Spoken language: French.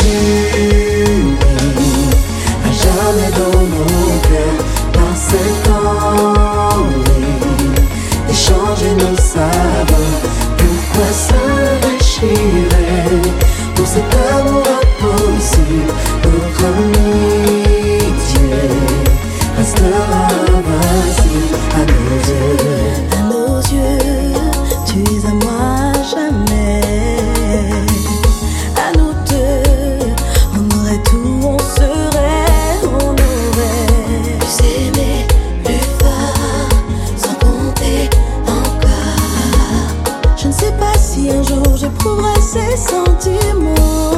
Jésus, à jamais dans nos cœurs, par cet envie d'échanger nos saveurs. Pourquoi s'enrichirait pour cet amour impossible, notre amitié restera invincible à nos yeux. Je j'éprouverai ces sentiments.